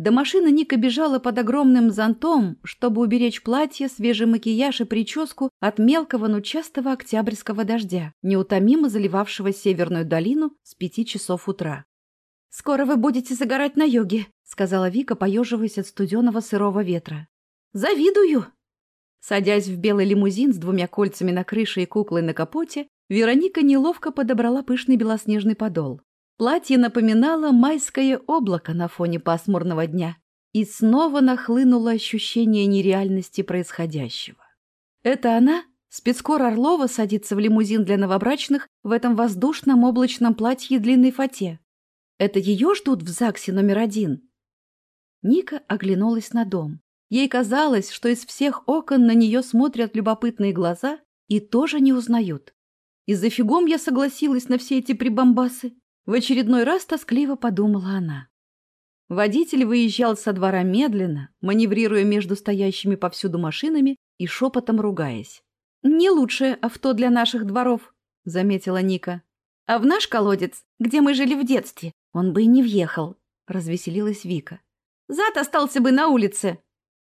До машины Ника бежала под огромным зонтом, чтобы уберечь платье, свежий макияж и прическу от мелкого, но частого октябрьского дождя, неутомимо заливавшего северную долину с пяти часов утра. «Скоро вы будете загорать на йоге», — сказала Вика, поеживаясь от студеного сырого ветра. «Завидую!» Садясь в белый лимузин с двумя кольцами на крыше и куклой на капоте, Вероника неловко подобрала пышный белоснежный подол. Платье напоминало майское облако на фоне пасмурного дня, и снова нахлынуло ощущение нереальности происходящего. Это она, спецкор Орлова, садится в лимузин для новобрачных в этом воздушном облачном платье длинной фате. Это ее ждут в ЗАГСе номер один? Ника оглянулась на дом. Ей казалось, что из всех окон на нее смотрят любопытные глаза и тоже не узнают. Из-за фигом я согласилась на все эти прибамбасы. В очередной раз тоскливо подумала она. Водитель выезжал со двора медленно, маневрируя между стоящими повсюду машинами и шепотом ругаясь. «Не лучшее авто для наших дворов», — заметила Ника. «А в наш колодец, где мы жили в детстве, он бы и не въехал», — развеселилась Вика. «Зад остался бы на улице».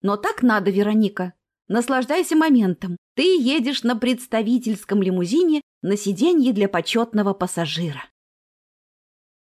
«Но так надо, Вероника. Наслаждайся моментом. Ты едешь на представительском лимузине на сиденье для почетного пассажира».